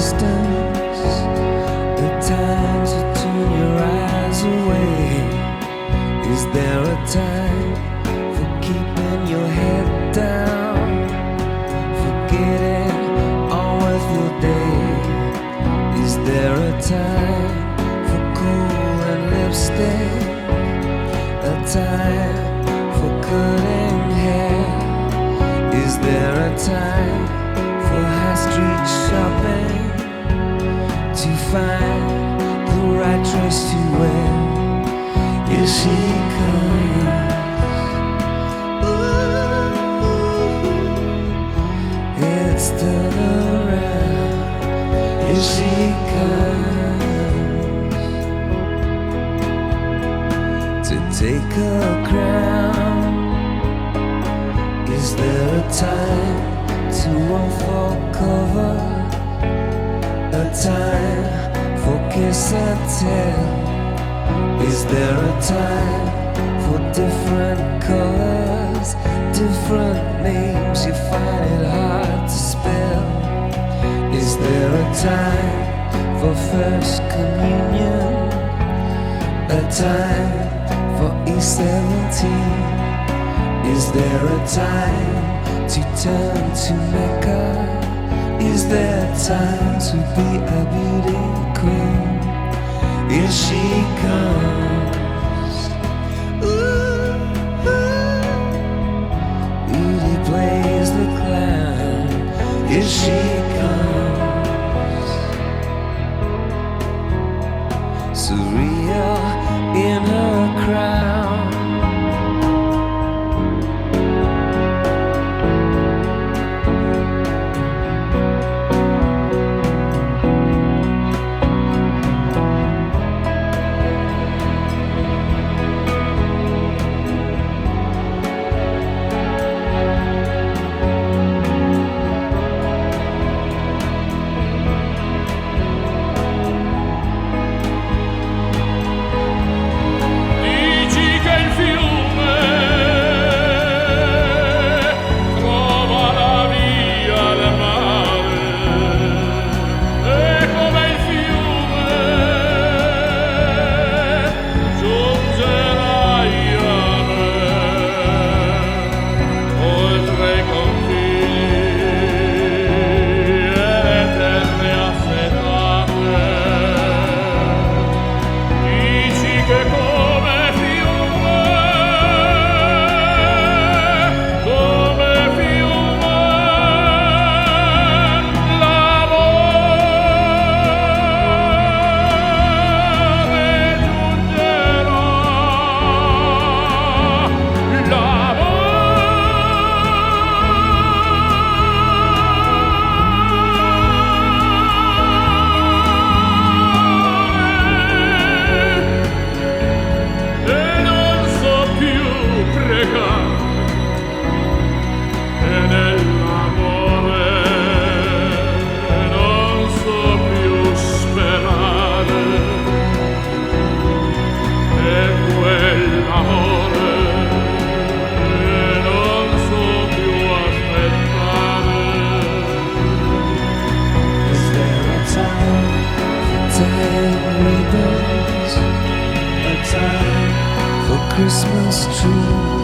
distance? A time to turn your eyes away? Is there a time for keeping your head down? Forgetting all worth your day? Is there a time for cool lipstick? A time for cutting hair? Is there a time to find the right dress to wear? Here she comes. Ooh, it's turn around. Here she comes to take her crown. Is there a time to run for cover? A time for kiss and tell? Is there a time for different colors, different names? You find it hard to spell. Is there a time for first communion? A time for E17? Is there a time to turn to Mecca? Is there time to be a beauty queen? Here she comes. Christmas trees?